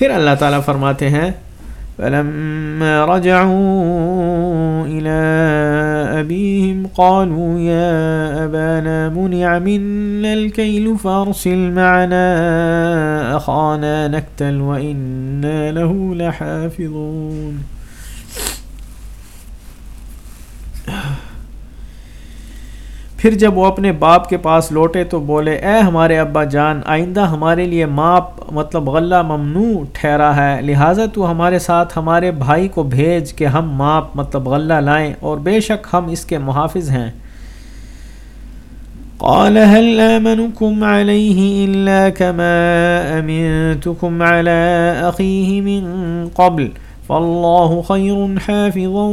پھر اللہ تعالیٰ فرماتے ہیں، فلما رجعوا إلى أبيهم قالوا يا أبانا منع منا الكيل فارسل معنا أخانا نكتل وإنا له لحافظون پھر جب وہ اپنے باپ کے پاس لوٹے تو بولے، اے ہمارے ابا جان، آئندہ ہمارے لیے ماپ مطلب غلہ ممنوع ٹھہرا ہے، لہٰذا تو ہمارے ساتھ ہمارے بھائی کو بھیج کہ ہم ماپ مطلب غلہ لائیں، اور بے شک ہم اس کے محافظ ہیں۔ قال، هل آمنكم عليه إلا كما أمنتكم على أخيه من قبل؟ فالله خير حافظا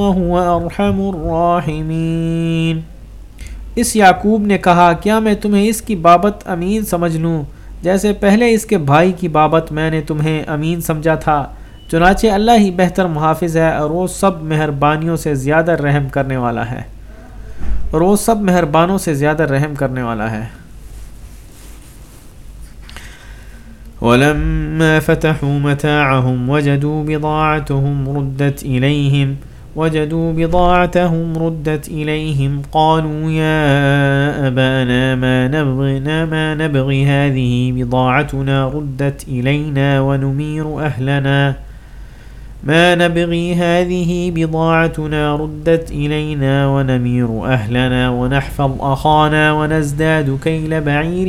وهو أرحم الراحمين۔ اس یعقوب نے کہا، کیا میں تمہیں اس کی بابت امین سمجھ لوں؟ جیسے پہلے اس کے بھائی کی بابت میں نے تمہیں امین سمجھا تھا، چنانچہ اللہ ہی بہتر محافظ ہے اور وہ سب مہربانیوں سے زیادہ رحم کرنے والا ہے۔ اور وہ سب مہربانوں سے زیادہ رحم کرنے والا ہے۔ ولما فتحوا متاعهم وجدوا بضاعتهم ردت إليهم، وجدوا بضاعتهم ردت إليهم، قالوا يا أبانا ما نبغنا ما نبغي هذه بضاعتنا ردت إلينا ونمير أهلنا. ما نبغي هذه بضاعتنا ردت إلينا ونمير أهلنا ونحفظ أخانا ونزداد كيل بعير.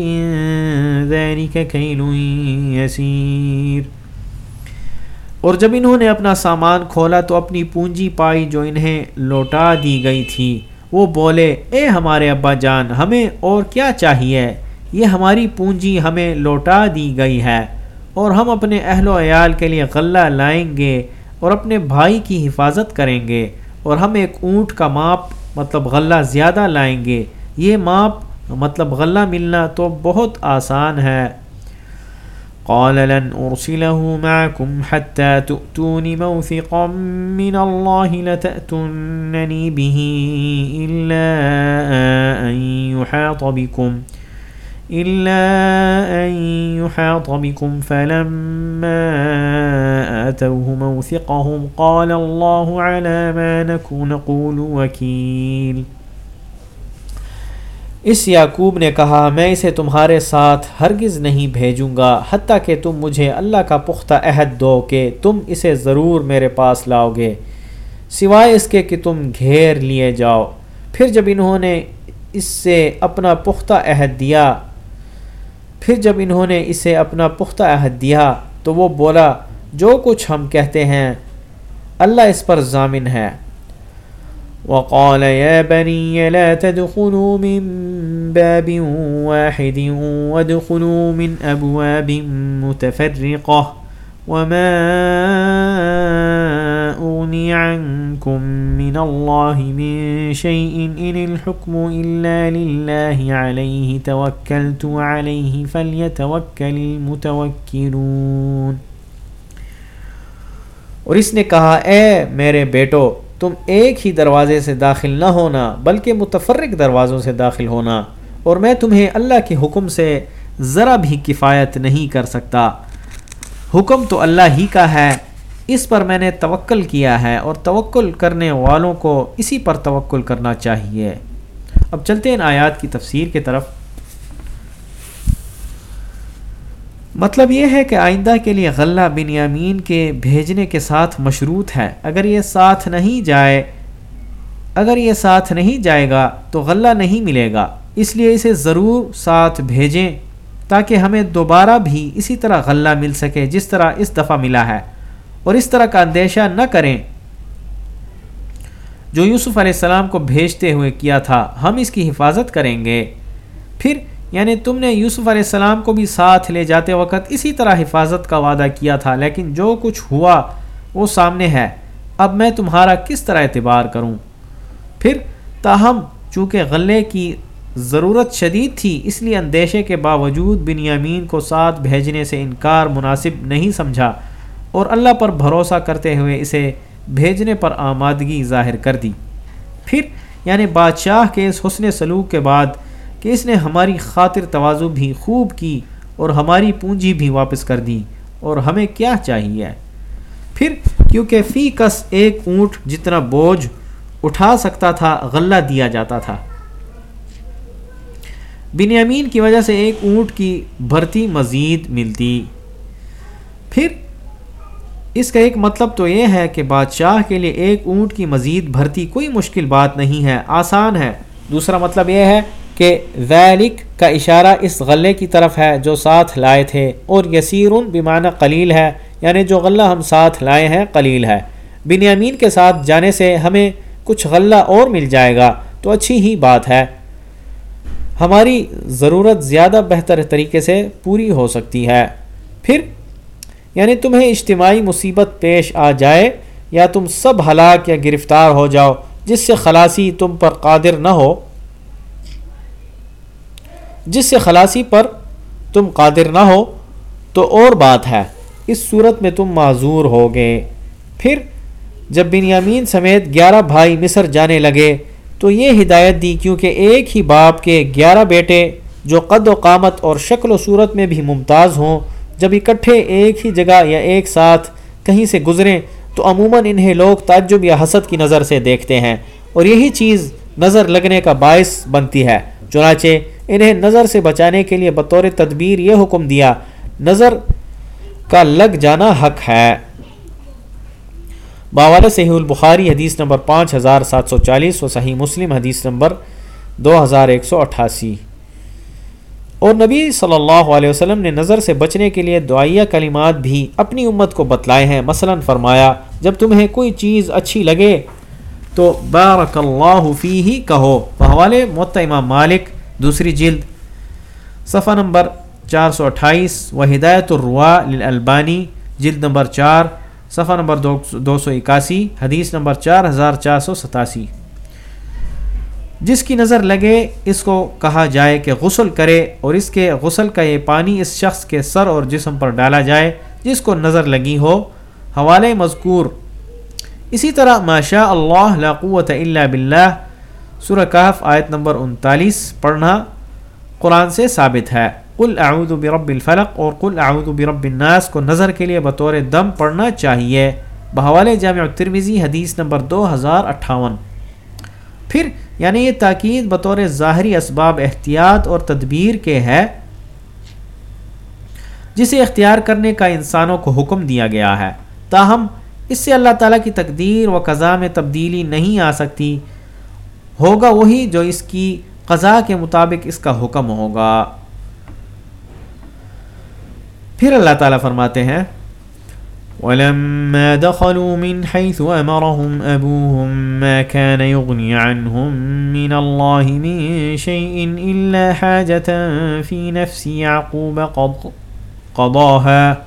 ذلك كيل يسير. اور جب انہوں نے اپنا سامان کھولا تو اپنی پونجی پائی جو انہیں لوٹا دی گئی تھی، وہ بولے، اے ہمارے ابا جان، ہمیں اور کیا چاہیے؟ یہ ہماری پونجی ہمیں لوٹا دی گئی ہے اور ہم اپنے اہل و عیال کے لیے غلہ لائیں گے۔ اور اپنے بھائی کی حفاظت کریں گے اور ہم ایک اونٹ کا ماپ مطلب غلہ زیادہ لائیں گے۔ یہ ماپ مطلب غلہ ملنا تو بہت آسان ہے۔ قال لن أرسله معكم حتى تؤتون موثقا من الله لتأتنني به إلا أن يحاط بكم۔ إلا أن يحاط بكم فلما آتوه موثقهم قال الله على ما نكون وكيل۔ اس یعقوب نے کہا، میں اسے تمہارے ساتھ ہرگز نہیں بھیجوں گا، حتیٰ کہ تم مجھے اللہ کا پختہ عہد دو کہ تم اسے ضرور میرے پاس لاؤ گے۔ سوائے اس کے کہ تم گھیر لیے جاؤ۔ پھر جب انہوں نے اس سے اپنا پختہ عہد دیا پھر جب انہوں نے اسے اپنا پختہ عہد دیا تو وہ بولا، جو کچھ ہم کہتے ہیں، اللہ اس پر ضامن ہے۔ وقال يا بني لا تدخلوا من باب واحد وادخلوا من أبواب متفرقة وما أغني عنكم من الله من شيء إن الحكم إلا لله عليه، توكلت عليه فليتوكل المتوكلون. اور اس نے کہا، اے میرے بیٹو، تم ایک ہی دروازے سے داخل نہ ہونا، بلکہ متفرق دروازوں سے داخل ہونا، اور میں تمہیں اللہ کے حکم سے ذرا بھی کفایت نہیں کر سکتا۔ حکم تو اللہ ہی کا ہے اس پر میں نے توکل کیا ہے اور توکل کرنے والوں کو اسی پر توکل کرنا چاہیے۔ اب چلتے ہیں آیات کی تفسیر کی طرف۔ مطلب یہ ہے کہ آئندہ کے لیے غلہ بن یامین کے بھیجنے کے ساتھ مشروط ہے۔ اگر یہ ساتھ نہیں جائے، اگر یہ ساتھ نہیں جائے گا تو غلہ نہیں ملے گا۔ اس لیے اسے ضرور ساتھ بھیجیں تاکہ ہمیں دوبارہ بھی اسی طرح غلہ مل سکے جس طرح اس دفعہ ملا ہے۔ اور اس طرح کا اندیشہ نہ کریں۔ جو یوسف علیہ السلام کو بھیجتے ہوئے کیا تھا، ہم اس کی حفاظت کریں گے۔ پھر یعنی تم نے یوسف علیہ السلام کو بھی ساتھ لے جاتے وقت اسی طرح حفاظت کا وعدہ کیا تھا، لیکن جو کچھ ہوا وہ سامنے ہے۔ اب میں تمہارا کس طرح اعتبار کروں؟ پھر، تاہم، چونکہ غلے کی ضرورت شدید تھی، اس لیے اندیشے کے باوجود بنیامین کو ساتھ بھیجنے سے انکار مناسب نہیں سمجھا۔ اور اللہ پر بھروسہ کرتے ہوئے اسے بھیجنے پر آمادگی ظاہر کر دی۔ پھر یعنی بادشاہ کے اس حسن سلوک کے بعد کہ اس نے ہماری خاطر توازو بھی خوب کی اور ہماری پونجی بھی واپس کر دی اور ہمیں کیا چاہیے؟ پھر، کیونکہ فی کس ایک اونٹ جتنا بوجھ اٹھا سکتا تھا، غلہ دیا جاتا تھا۔ بنیامین کی وجہ سے ایک اونٹ کی بھرتی مزید ملتی۔ پھر اس کا ایک مطلب تو یہ ہے کہ بادشاہ کے لیے ایک اونٹ کی مزید بھرتی کوئی مشکل بات نہیں ہے، آسان ہے۔ دوسرا مطلب یہ ہے کہ ذیلک کا اشارہ اس غلے کی طرف ہے جو ساتھ لائے تھے اور یسیرن بیمانہ قلیل ہے یعنی جو غلہ ہم ساتھ لائے ہیں قلیل ہے۔ بنیامین کے ساتھ جانے سے ہمیں کچھ غلہ اور مل جائے گا، تو اچھی ہی بات ہے۔ ہماری ضرورت زیادہ بہتر طریقے سے پوری ہو سکتی ہے۔ پھر یعنی تمہیں اجتماعی مصیبت پیش آ جائے یا تم سب ہلاک یا گرفتار ہو جاؤ، جس سے خلاصی تم پر قادر نہ ہو۔ جس سے خلاصی پر تم قادر نہ ہو، تو اور بات ہے، اس صورت میں تم معذور ہو گئے پھر جب بنیامین سمیت گیارہ بھائی مصر جانے لگے، تو یہ ہدایت دی کیونکہ ایک ہی باپ کے گیارہ بیٹے جو قد و قامت اور شکل و صورت میں بھی ممتاز ہوں جب اکٹھے ایک ہی جگہ یا ایک ساتھ کہیں سے گزریں، تو عموماً انہیں لوگ تعجب یا حسد کی نظر سے دیکھتے ہیں۔ اور یہی چیز نظر لگنے کا باعث بنتی ہے۔ چنانچہ انہیں نظر سے بچانے کے لیے بطور تدبیر یہ حکم دیا، نظر کا لگ جانا حق ہے۔ باوال صحیح البخاری حدیث نمبر پانچ ہزار سات سو چالیس و صحیح مسلم حدیث نمبر دو ہزار ایک سو اٹھاسی۔ اور نبی صلی اللہ علیہ وسلم نے نظر سے بچنے کے لیے دعائیہ کلمات بھی اپنی امت کو بتلائے ہیں۔ مثلا فرمایا، جب تمہیں کوئی چیز اچھی لگے تو بارک اللہ فی ہی کہو بحوالے معت امام مالک، دوسری جلد، صفحہ نمبر چار سو اٹھائیس و ہدایت الروا للالبانی، جلد نمبر چار، صفحہ نمبر دو سو اکاسی، حدیث نمبر چار ہزار چار سو ستاسی۔ جس کی نظر لگے اس کو کہا جائے کہ غسل کرے اور اس کے غسل کا یہ پانی اس شخص کے سر اور جسم پر ڈالا جائے جس کو نظر لگی ہو۔ حوالے مذکور۔ اسی طرح ماشاء اللہ لا قوت الا باللہ۔ سورہ کہف آیت نمبر انتالیس پڑھنا قرآن سے ثابت ہے۔ قل اعوذ برب الفلق اور قل اعوذ برب الناس کو نظر کے لیے بطور دم پڑھنا چاہیے۔ بحوالے جامع ترمیزی حدیث نمبر دو ہزار اٹھاون۔ پھر یعنی یہ تاکید بطور ظاہری اسباب احتیاط اور تدبیر کے ہے، جسے اختیار کرنے کا انسانوں کو حکم دیا گیا ہے۔ تاہم، اس سے اللہ تعالیٰ کی تقدیر و قضا میں تبدیلی نہیں آ سکتی، ہوگا وہی جو اس کی قضا کے مطابق اس کا حکم ہوگا۔ پھر اللہ تعالیٰ فرماتے ہیں ولما دخلوا من حيث أمرهم أبوهم ما كان يغني عنهم من الله من شيء إلا حاجة في نفس يعقوب قض، قضاها.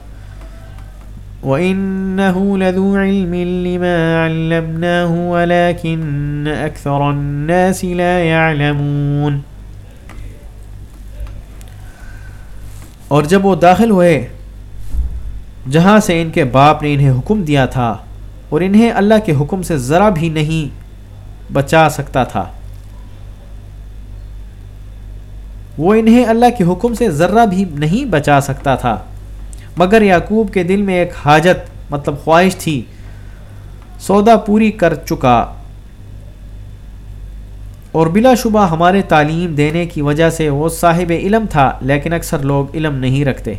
وإنه لذو علم لما علمناه ولكن أكثر الناس لا يعلمون. اور جب وہ داخل ہوئے جہاں سے ان کے باپ نے انہیں حکم دیا تھا اور انہیں اللہ کے حکم سے ذرا بھی نہیں بچا سکتا تھا۔ وہ انہیں اللہ کے حکم سے ذرہ بھی نہیں بچا سکتا تھا۔ مگر یعقوب کے دل میں ایک حاجت مطلب خواہش تھی، سودا پوری کر چکا۔ اور بلا شبہ ہمارے تعلیم دینے کی وجہ سے وہ صاحب علم تھا، لیکن اکثر لوگ علم نہیں رکھتے۔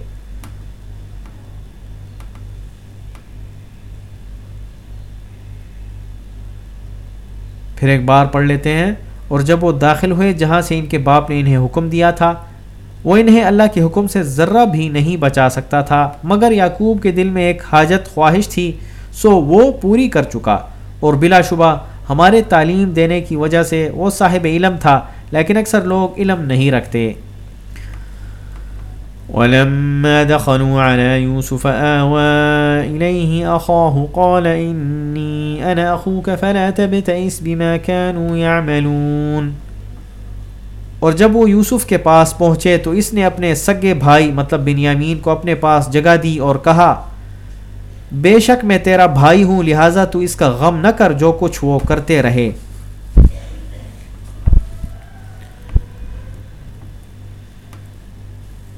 پھر ایک بار پڑھ لیتے ہیں، اور جب وہ داخل ہوئے جہاں سے ان کے باپ نے انہیں حکم دیا تھا، وہ انہیں اللہ کے حکم سے ذرہ بھی نہیں بچا سکتا تھا، مگر یعقوب کے دل میں ایک حاجت خواہش تھی، سو وہ پوری کر چکا۔ اور بلا شبہ ہمارے تعلیم دینے کی وجہ سے وہ صاحب علم تھا، لیکن اکثر لوگ علم نہیں رکھتے۔ ولما دخلوا على يوسف آوى إليه أخاه قال إني أنا أخوك فلا تبتئس بما كانوا يعملون۔ اور جب وہ یوسف کے پاس پہنچے تو اس نے اپنے سگے بھائی مطلب بنیامین کو اپنے پاس جگہ دی اور کہا، بے شک میں تیرا بھائی ہوں، لہٰذا تو اس کا غم نہ کر جو کچھ وہ کرتے رہے۔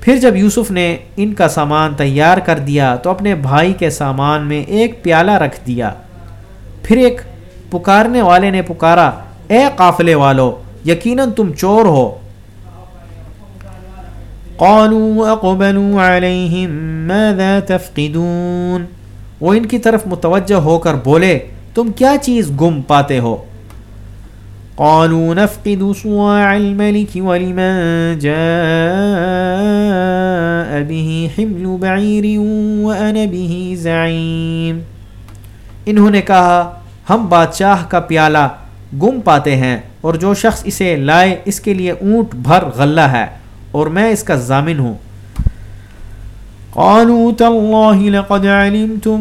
پھر جب یوسف نے ان کا سامان تیار کر دیا تو اپنے بھائی کے سامان میں ایک پیالہ رکھ دیا۔ پھر ایک پکارنے والے نے پکارا، اے قافلے والو، یقیناً تم چور ہو۔ قالوا اقبلوا عليهم ماذا تفقدون۔ وہ ان کی طرف متوجہ ہو کر بولے، تم کیا چیز گم پاتے ہو؟ قالوا نفقد صواع الملك ولمن جاء به حمل بعير وأنا به زعيم. انہوں نے کہا، ہم بادشاہ کا پیالہ گم پاتے ہیں اور جو شخص اسے لائے اس کے لیے اونٹ بھر غلہ ہے اور میں اس کا ضامن ہوں۔ قالوا تالله لقد علمتم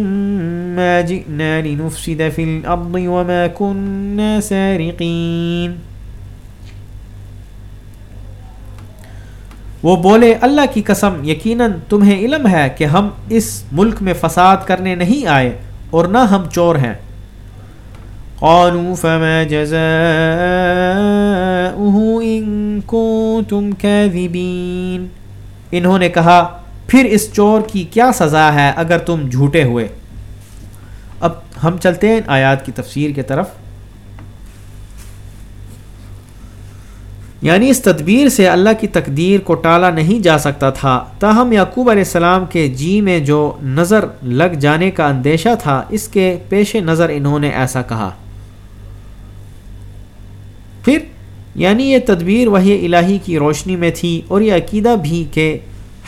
ما جئنا لنفسد في الأرض وما كنا سارقين. وہ بولے، اللہ کی قسم، یقیناً تمہیں علم ہے کہ ہم اس ملک میں فساد کرنے نہیں آئے اور نہ ہم چور ہیں۔ قالوا فما جزاؤه إن كنتم كاذبين۔ انہوں نے کہا پھر اس چور کی کیا سزا ہے اگر تم جھوٹے ہوئے؟ اب ہم چلتے ہیں آیات کی تفسیر کے طرف۔ یعنی اس تدبیر سے اللہ کی تقدیر کو ٹالا نہیں جا سکتا تھا۔ تاہم یعقوب علیہ السلام کے جی میں جو نظر لگ جانے کا اندیشہ تھا، اس کے پیش نظر انہوں نے ایسا کہا۔ پھر یعنی یہ تدبیر وہی الہی کی روشنی میں تھی اور یہ عقیدہ بھی کہ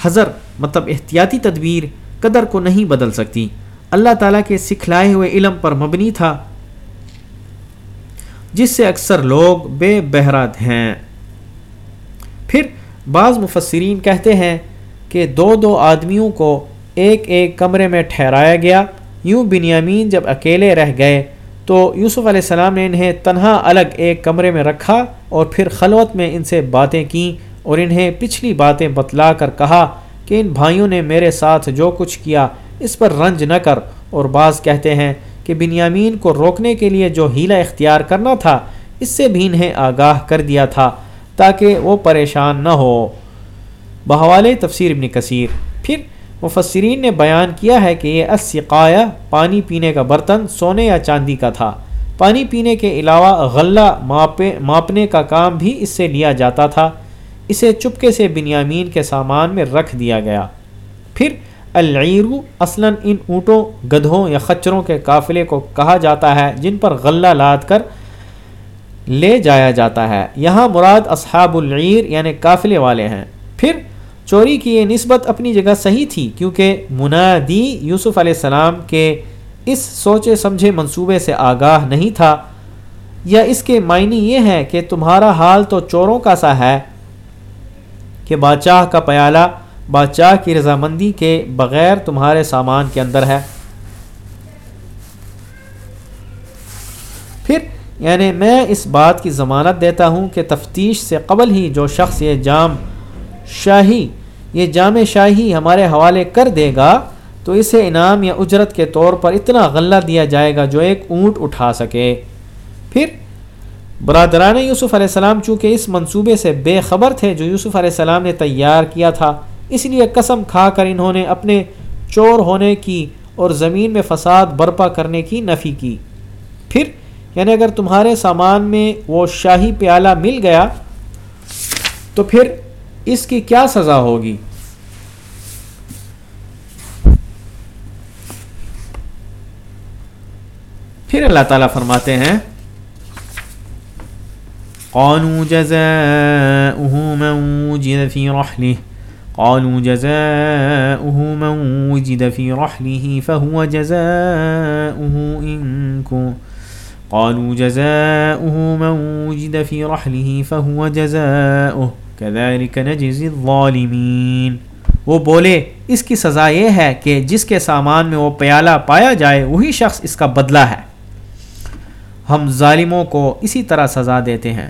حضر مطلب احتیاطی تدبیر قدر کو نہیں بدل سکتی۔ اللہ تعالیٰ کے سکھلائے ہوئے علم پر مبنی تھا۔ جس سے اکثر لوگ بے بہرات ہیں۔ پھر بعض مفسرین کہتے ہیں کہ دو دو آدمیوں کو ایک ایک کمرے میں ٹھہرایا گیا۔ یوں بنیامین جب اکیلے رہ گئے تو یوسف علیہ السلام نے انہیں تنہا الگ ایک کمرے میں رکھا اور پھر خلوت میں ان سے باتیں کیں۔ اور انہیں پچھلی باتیں بتلا کر کہا کہ ان بھائیوں نے میرے ساتھ جو کچھ کیا، اس پر رنج نہ کر۔ اور بعض کہتے ہیں کہ بنیامین کو روکنے کے لیے جو ہیلا اختیار کرنا تھا، اس سے بھی انہیں آگاہ کر دیا تھا تاکہ وہ پریشان نہ ہو۔ بحوالے تفسیر ابن کثیر۔ پھر مفسرین نے بیان کیا ہے کہ یہ اسقایا پانی پینے کا برتن سونے یا چاندی کا تھا۔ پانی پینے کے علاوہ غلہ ماپے، ماپنے کا کام بھی اس سے لیا جاتا تھا۔ اسے چپکے سے بنیامین کے سامان میں رکھ دیا گیا۔ پھر العیرو اصلاً ان اونٹوں، گدھوں یا خچروں کے قافلے کو کہا جاتا ہے، جن پر غلہ لاد کر لے جایا جاتا ہے۔ یہاں مراد اصحاب العیر یعنی قافلے والے ہیں۔ پھر چوری کی یہ نسبت اپنی جگہ صحیح تھی، کیونکہ منادی یوسف علیہ السلام کے اس سوچے سمجھے منصوبے سے آگاہ نہیں تھا۔ یا اس کے معنی یہ ہے کہ تمہارا حال تو چوروں کا سا ہے کہ بادشاہ کا پیالہ بادشاہ کی رضامندی کے بغیر تمہارے سامان کے اندر ہے۔ پھر یعنی میں اس بات کی ضمانت دیتا ہوں کہ تفتیش سے قبل ہی جو شخص یہ جام شاہی، یہ جام شاہی ہمارے حوالے کر دے گا تو اسے انعام یا اجرت کے طور پر اتنا غلہ دیا جائے گا جو ایک اونٹ اٹھا سکے۔ پھر برادران یوسف علیہ السلام چونکہ اس منصوبے سے بے خبر تھے جو یوسف علیہ السلام نے تیار کیا تھا، اس لیے قسم کھا کر انہوں نے اپنے چور ہونے کی اور زمین میں فساد برپا کرنے کی نفی کی۔ پھر یعنی اگر تمہارے سامان میں وہ شاہی پیالہ مل گیا، تو پھر اس کی کیا سزا ہوگی؟ پھر اللہ تعالیٰ فرماتے ہیں قالوا جزاؤه من وجد في رحله. قالوا جزاؤه من وجد في رحله فهو جزاؤه إن كنت قالوا جزاؤه من وجد في رحله فهو جزاؤه. كذلك نجزي الظالمين. وہ بولے، اس کی سزا یہ ہے کہ جس کے سامان میں وہ پیالہ پایا جائے، وہی شخص اس کا بدلہ ہے۔ ہم ظالموں کو اسی طرح سزا دیتے ہیں۔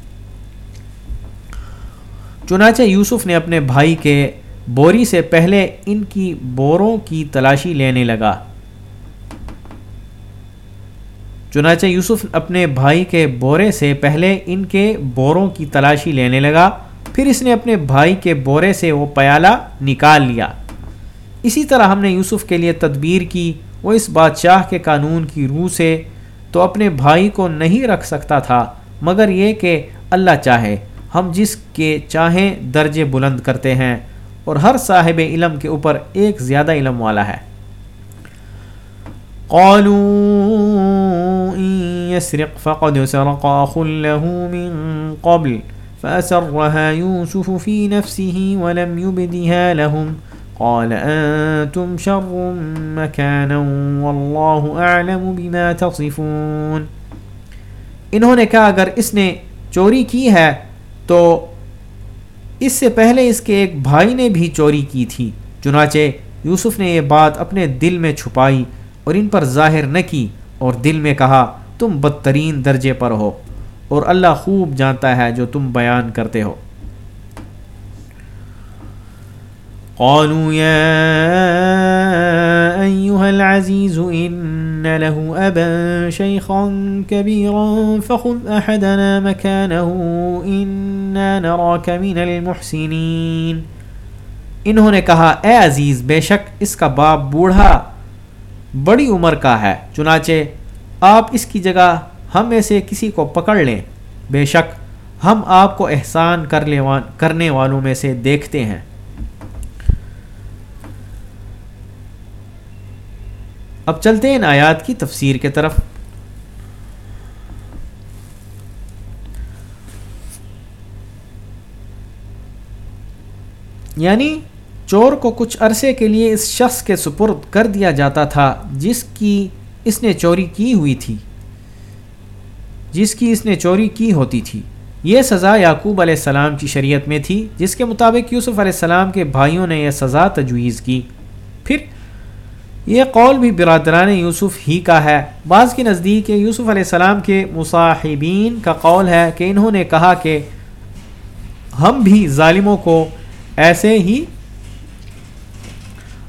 چنانچہ یوسف نے اپنے بھائی کے بوری سے پہلے ان کی بوروں کی تلاشی لینے لگا۔ چنانچہ یوسف اپنے بھائی کے بورے سے پہلے ان کے بوروں کی تلاشی لینے لگا، پھر اس نے اپنے بھائی کے بورے سے وہ پیالہ نکال لیا۔ اسی طرح ہم نے یوسف کے لیے تدبیر کی، وہ اس بادشاہ کے قانون کی روح سے تو اپنے بھائی کو نہیں رکھ سکتا تھا، مگر یہ کہ اللہ چاہے۔ ہم جس کے چاہیں درجے بلند کرتے ہیں، اور ہر صاحب علم کے اوپر ایک زیادہ علم والا ہے۔ قالوا إن يسرق فقد سرق أخ له من قبل، فأسرها يوسف في نفسه ولم يبدها لهم۔ قال، أنتم شر مكانا والله أعلم بما تصفون۔ انہوں نے کہا، اگر اس نے چوری کی ہے تو اس سے پہلے اس کے ایک بھائی نے بھی چوری کی تھی، چنانچہ یوسف نے یہ بات اپنے دل میں چھپائی اور ان پر ظاہر نہ کی اور دل میں کہا، تم بدترین درجے پر ہو اور اللہ خوب جانتا ہے جو تم بیان کرتے ہو۔ قالوا يا له أبا شيخا كبيرا فخذ أحدنا مكانه، إنا نراك من المحسنين۔ انہوں نے کہا، اے عزیز، بے شک اس کا باپ بوڑھا، بڑی عمر کا ہے، چنانچہ آپ اس کی جگہ ہم میں سے کسی کو پکڑ لیں۔ بے شک ہم آپ کو احسان کر کرنے والوں میں سے دیکھتے ہیں۔ اب چلتے ہیں ان آیات کی تفسیر کے طرف۔ یعنی چور کو کچھ عرصے کے لیے اس شخص کے سپرد کر دیا جاتا تھا جس کی اس نے چوری کی ہوئی تھی۔ جس کی اس نے چوری کی ہوتی تھی۔ یہ سزا یعقوب علیہ السلام کی شریعت میں تھی، جس کے مطابق یوسف علیہ السلام کے بھائیوں نے یہ سزا تجویز کی۔ پھر یہ قول بھی برادران یوسف ہی کا ہے۔ بعض کے نزدیک یوسف علیہ السلام کے مصاحبین کا قول ہے کہ انہوں نے کہا کہ ہم بھی ظالموں کو ایسے ہی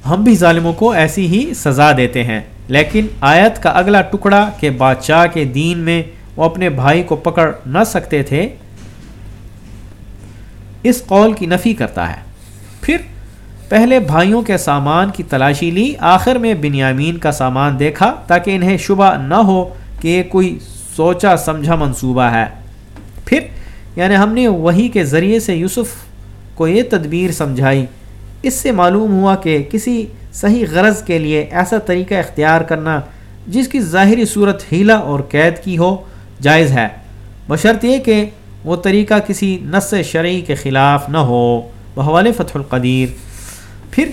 ہم بھی ظالموں کو ایسی ہی سزا دیتے ہیں۔ لیکن آیت کا اگلا ٹکڑا کہ بادشاہ کے دین میں وہ اپنے بھائی کو پکڑ نہ سکتے تھے، اس قول کی نفی کرتا ہے۔ پھر پہلے بھائیوں کے سامان کی تلاشی لی، آخر میں بنیامین کا سامان دیکھا تاکہ انہیں شبہ نہ ہو کہ یہ کوئی سوچا سمجھا منصوبہ ہے۔ پھر یعنی ہم نے وہی کے ذریعے سے یوسف کو یہ تدبیر سمجھائی۔ اس سے معلوم ہوا کہ کسی صحیح غرض کے لیے ایسا طریقہ اختیار کرنا جس کی ظاہری صورت ہیلا اور قید کی ہو، جائز ہے۔ بشرط یہ کہ وہ طریقہ کسی نس شرعی کے خلاف نہ ہو۔ بحوال فتح القدیر۔ پھر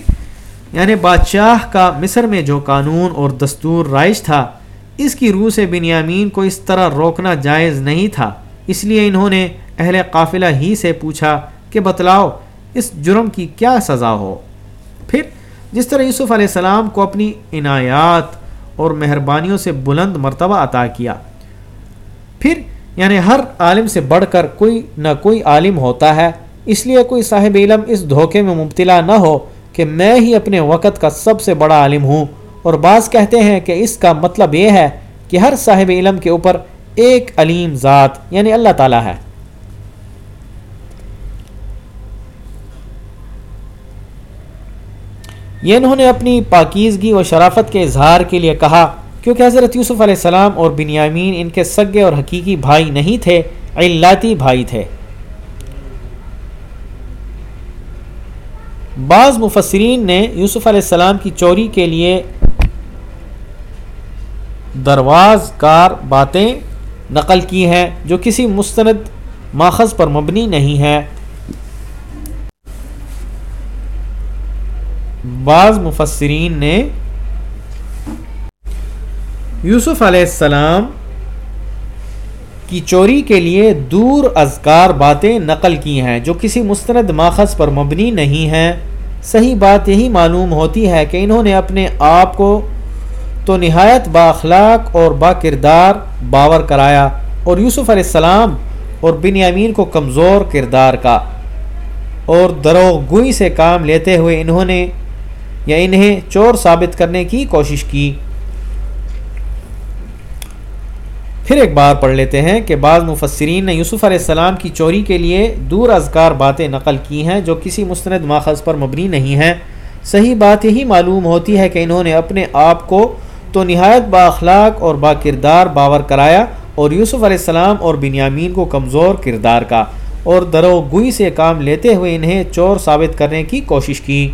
یعنی بادشاہ کا مصر میں جو قانون اور دستور رائج تھا، اس کی روح سے بنیامین کو اس طرح روکنا جائز نہیں تھا۔ اس لیے انہوں نے اہل قافلہ ہی سے پوچھا کہ بتلاؤ، اس جرم کی کیا سزا ہو؟ پھر، جس طرح یوسف علیہ السلام کو اپنی عنایات اور مہربانیوں سے بلند مرتبہ عطا کیا۔ پھر یعنی ہر عالم سے بڑھ کر کوئی نہ کوئی عالم ہوتا ہے، اس لیے کوئی صاحب علم اس دھوکے میں مبتلا نہ ہو کہ میں ہی اپنے وقت کا سب سے بڑا عالم ہوں۔ اور بعض کہتے ہیں کہ اس کا مطلب یہ ہے کہ ہر صاحب علم کے اوپر ایک علیم ذات یعنی اللہ تعالیٰ ہے۔ یہ انہوں نے اپنی پاکیزگی و شرافت کے اظہار کے لیے کہا، کیونکہ حضرت یوسف علیہ السلام اور بنیامین ان کے سگے اور حقیقی بھائی نہیں تھے علاتی بھائی تھے۔ بعض مفسرین نے یوسف علیہ السلام کی چوری کے لیے درواز کار باتیں نقل کی ہیں جو کسی مستند ماخذ پر مبنی نہیں ہے بعض مفسرین نے یوسف علیہ السلام کی چوری کے لیے دور ازکار باتیں نقل کی ہیں جو کسی مستند ماخذ پر مبنی نہیں ہیں۔ صحیح بات یہی معلوم ہوتی ہے کہ انہوں نے اپنے آپ کو تو نہایت باخلاق اور با کردار باور کرایا اور یوسف علیہ السلام اور بن یامین کو کمزور کردار کا اور دروغ گوئی سے کام لیتے ہوئے انہوں نے یا انہیں چور ثابت کرنے کی کوشش کی۔ پھر ایک بار پڑھ لیتے ہیں کہ بعض مفسرین نے یوسف علیہ السلام کی چوری کے لیے دور ازکار باتیں نقل کی ہیں جو کسی مستند ماخذ پر مبنی نہیں ہیں۔ صحیح بات یہی معلوم ہوتی ہے کہ انہوں نے اپنے آپ کو تو نہایت با اخلاق اور با کردار باور کرایا اور یوسف علیہ السلام اور بنیامین کو کمزور کردار کا اور درو گوئی سے کام لیتے ہوئے انہیں چور ثابت کرنے کی کوشش کی۔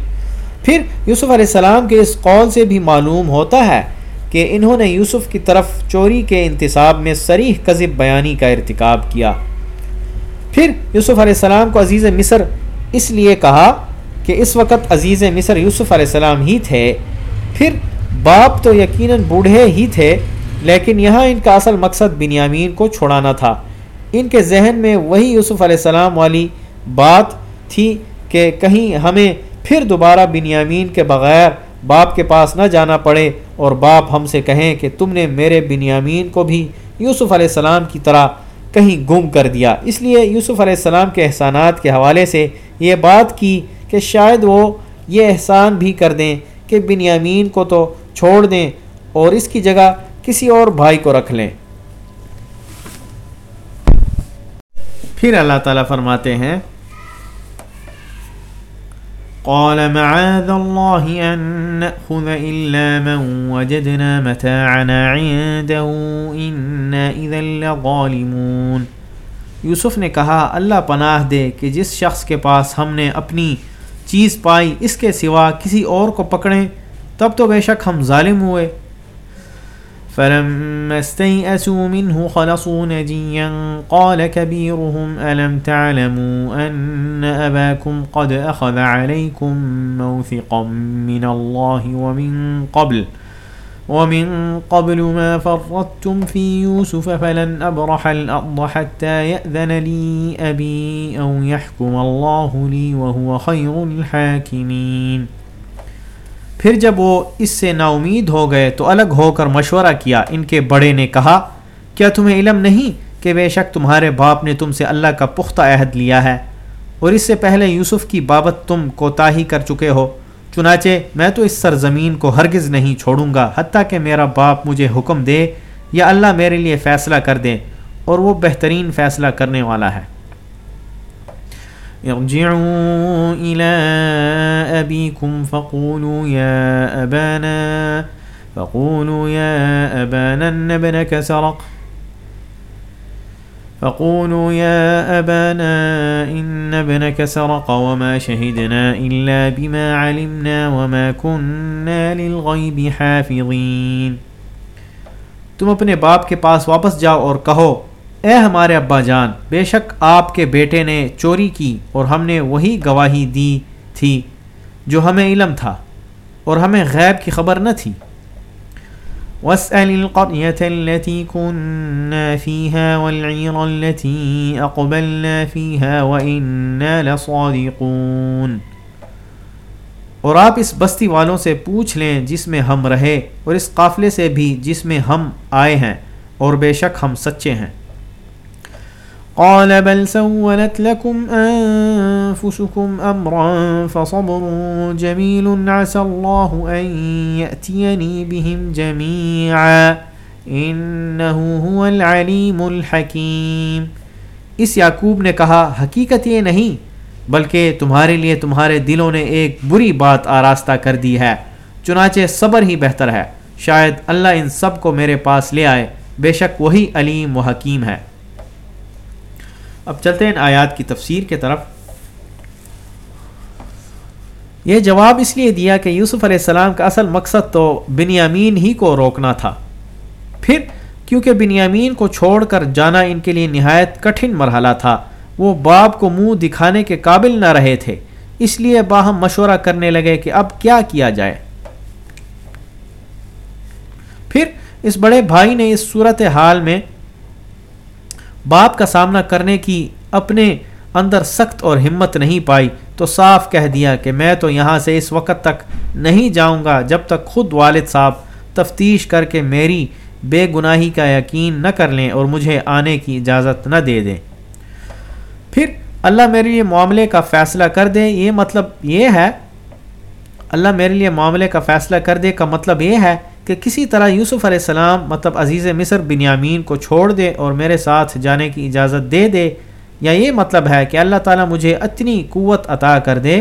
پھر یوسف علیہ السلام کے اس قول سے بھی معلوم ہوتا ہے کہ انہوں نے یوسف کی طرف چوری کے انتصاب میں سریح قذب بیانی کا ارتکاب کیا۔ پھر یوسف علیہ السلام کو عزیز مصر اس لیے کہا کہ اس وقت عزیز مصر یوسف علیہ السلام ہی تھے۔ پھر باپ تو یقیناً بوڑھے ہی تھے، لیکن یہاں ان کا اصل مقصد بنیامین کو چھوڑانا تھا۔ ان کے ذہن میں وہی یوسف علیہ السلام والی بات تھی کہ کہیں ہمیں پھر دوبارہ بنیامین کے بغیر باپ کے پاس نہ جانا پڑے اور باپ ہم سے کہیں کہ تم نے میرے بنیامین کو بھی یوسف علیہ السلام کی طرح کہیں گم کر دیا۔ اس لیے یوسف علیہ السلام کے احسانات کے حوالے سے یہ بات کی کہ شاید وہ یہ احسان بھی کر دیں کہ بنیامین کو تو چھوڑ دیں اور اس کی جگہ کسی اور بھائی کو رکھ لیں۔ پھر اللہ تعالیٰ فرماتے ہیں قال معاذ الله أن نأخذ إلا من وجدنا متاعنا عنده إنا إذا لظالمون. یوسف نے کہا، اللہ پناہ دے کہ جس شخص کے پاس ہم نے اپنی چیز پائی اس کے سوا کسی اور کو پکڑیں، تب تو بے شک ہم ظالم ہوئے۔ فلما استيئسوا منه خلصوا نجيا قال كبيرهم ألم تعلموا أن أباكم قد أخذ عليكم موثقا من الله ومن قبل ومن قبل ما فرطتم في يوسف فلن أبرح الأرض حتى يأذن لي أبي أو يحكم الله لي وهو خير الحاكمين پھر جب وہ اس سے نا امید ہو گئے تو الگ ہو کر مشورہ کیا۔ ان کے بڑے نے کہا، کیا تمہیں علم نہیں کہ بے شک تمہارے باپ نے تم سے اللہ کا پختہ عہد لیا ہے؟ اور اس سے پہلے یوسف کی بابت تم کوتاہی کر چکے ہو، چنانچہ میں تو اس سرزمین کو ہرگز نہیں چھوڑوں گا، حتیٰ کہ میرا باپ مجھے حکم دے یا اللہ میرے لیے فیصلہ کر دے، اور وہ بہترین فیصلہ کرنے والا ہے۔ ارجعوا إلى أبيكم فقولوا يا أبانا، فقولوا يا أبانا إن ابنك سرق. فقولوا يا أبانا إن ابنك سرق وما شهدنا إلا بما علمنا وما كنا للغيب حافظين. تم اپنے باپ کے پاس واپس جاؤ اور کہو اے ہمارے ابا جان، بے شک آپ کے بیٹے نے چوری کی اور ہم نے وہی گواہی دی تھی جو ہمیں علم تھا اور ہمیں غیب کی خبر نہ تھی۔ واسأل القرية التي كنا فيها والعير التي أقبلنا فيها وإنا لصادقون۔ اور آپ اس بستی والوں سے پوچھ لیں جس میں ہم رہے اور اس قافلے سے بھی جس میں ہم آئے ہیں اور بے شک ہم سچے ہیں۔ قال بل سولت لكم أنفسكم أمرا فصبر جميل عسى الله أن يأتيني بهم جميعا إنه هو العليم الحكيم اس یعقوب نے کہا، حقیقت یہ نہیں، بلکہ تمہارے لیے تمہارے دلوں نے ایک بری بات آراستہ کر دی ہے، چنانچہ صبر ہی بہتر ہے۔ شاید اللہ ان سب کو میرے پاس لے آئے، بے شک وہی علیم و حکیم ہے۔ اب چلتے ہیں آیات کی تفسیر کے طرف۔ یہ جواب اس لیے دیا کہ یوسف علیہ السلام کا اصل مقصد تو بنیامین ہی کو روکنا تھا۔ پھر کیونکہ بنیامین کو چھوڑ کر جانا ان کے لیے نہایت کٹھن مرحلہ تھا، وہ باپ کو منہ دکھانے کے قابل نہ رہے تھے۔ اس لیے باہم مشورہ کرنے لگے کہ اب کیا کیا جائے۔ پھر اس بڑے بھائی نے اس صورت حال میں باپ کا سامنا کرنے کی اپنے اندر سخت اور ہمت نہیں پائی، تو صاف کہہ دیا کہ میں تو یہاں سے اس وقت تک نہیں جاؤں گا جب تک خود والد صاحب تفتیش کر کے میری بے گناہی کا یقین نہ کر لیں اور مجھے آنے کی اجازت نہ دے دیں۔ پھر اللہ میرے لیے معاملے کا فیصلہ کر دے، یہ مطلب یہ ہے۔ اللہ میرے لیے معاملے کا فیصلہ کر دے کا مطلب یہ ہے کہ کسی طرح یوسف علیہ السلام مطلب عزیز مصر بنیامین کو چھوڑ دے اور میرے ساتھ جانے کی اجازت دے دے، یا یہ مطلب ہے کہ اللہ تعالیٰ مجھے اتنی قوت عطا کر دے،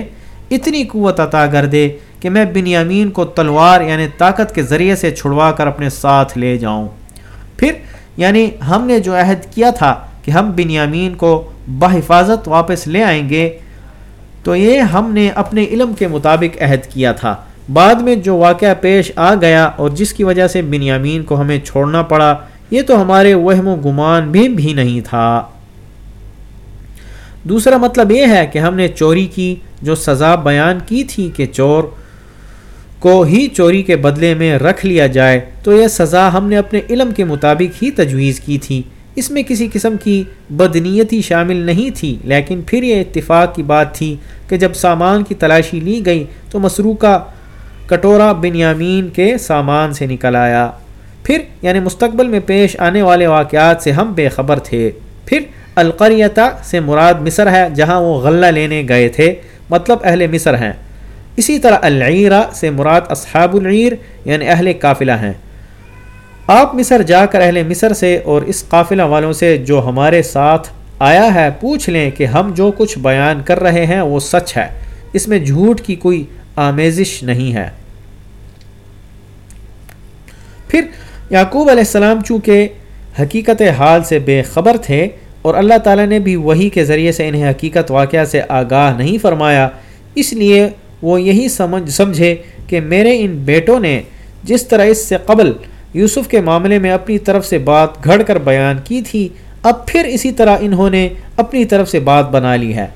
اتنی قوت عطا کر دے کہ میں بنیامین کو تلوار یعنی طاقت کے ذریعے سے چھڑوا کر اپنے ساتھ لے جاؤں۔ پھر یعنی ہم نے جو عہد کیا تھا کہ ہم بنیامین کو بحفاظت واپس لے آئیں گے، تو یہ ہم نے اپنے علم کے مطابق عہد کیا تھا۔ بعد میں جو واقعہ پیش آ گیا اور جس کی وجہ سے بنیامین کو ہمیں چھوڑنا پڑا، یہ تو ہمارے وہم و گمان بھی بھی نہیں تھا۔ دوسرا مطلب یہ ہے کہ ہم نے چوری کی، جو سزا بیان کی تھی کہ چور کو ہی چوری کے بدلے میں رکھ لیا جائے، تو یہ سزا ہم نے اپنے علم کے مطابق ہی تجویز کی تھی۔ اس میں کسی قسم کی بدنیتی شامل نہیں تھی، لیکن پھر یہ اتفاق کی بات تھی کہ جب سامان کی تلاشی لی گئی تو مسروقہ کٹورا بنیامین کے سامان سے نکل آیا۔ پھر یعنی مستقبل میں پیش آنے والے واقعات سے ہم بے خبر تھے۔ پھر القریتا سے مراد مصر ہے، جہاں وہ غلہ لینے گئے تھے۔ مطلب اہل مصر ہیں۔ اسی طرح العیرہ سے مراد اصحاب العیر یعنی اہل قافلہ ہیں۔ آپ مصر جا کر اہل مصر سے اور اس قافلہ والوں سے جو ہمارے ساتھ آیا ہے، پوچھ لیں کہ ہم جو کچھ بیان کر رہے ہیں وہ سچ ہے۔ اس میں جھوٹ کی کوئی آمیزش نہیں ہے۔ پھر یعقوب علیہ السلام چونکہ حقیقت حال سے بے خبر تھے اور اللہ تعالیٰ نے بھی وہی کے ذریعے سے انہیں حقیقت واقعہ سے آگاہ نہیں فرمایا، اس لیے وہ یہی سمجھ سمجھے کہ میرے ان بیٹوں نے جس طرح اس سے قبل یوسف کے معاملے میں اپنی طرف سے بات گھڑ کر بیان کی تھی، اب پھر اسی طرح انہوں نے اپنی طرف سے بات بنا لی ہے۔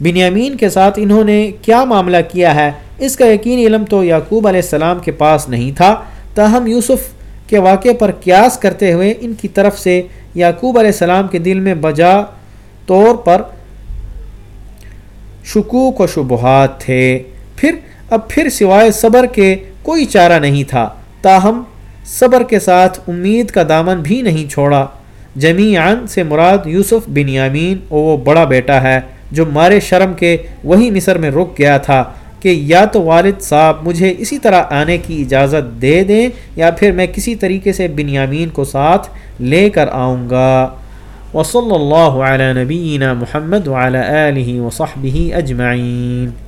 بنیامین کے ساتھ انہوں نے کیا معاملہ کیا ہے؟ اس کا یقینی علم تو یعقوب علیہ السلام کے پاس نہیں تھا۔ تاہم یوسف کے واقعے پر قیاس کرتے ہوئے ان کی طرف سے یعقوب علیہ السلام کے دل میں بجا طور پر شکوک و شبہات تھے۔ پھر، اب پھر سوائے صبر کے کوئی چارہ نہیں تھا۔ تاہم، صبر کے ساتھ امید کا دامن بھی نہیں چھوڑا۔ جمیعان سے مراد یوسف بن یامین، اور وہ بڑا بیٹا ہے جو مارے شرم کے وہی مصر میں رک گیا تھا۔ کہ یا تو والد صاحب مجھے اسی طرح آنے کی اجازت دے دیں یا پھر میں کسی طریقے سے بنیامین کو ساتھ لے کر آؤں گا۔ وصلی اللہ علیہ نبینہ محمد وعلی آلہ وصحبہ اجمعین۔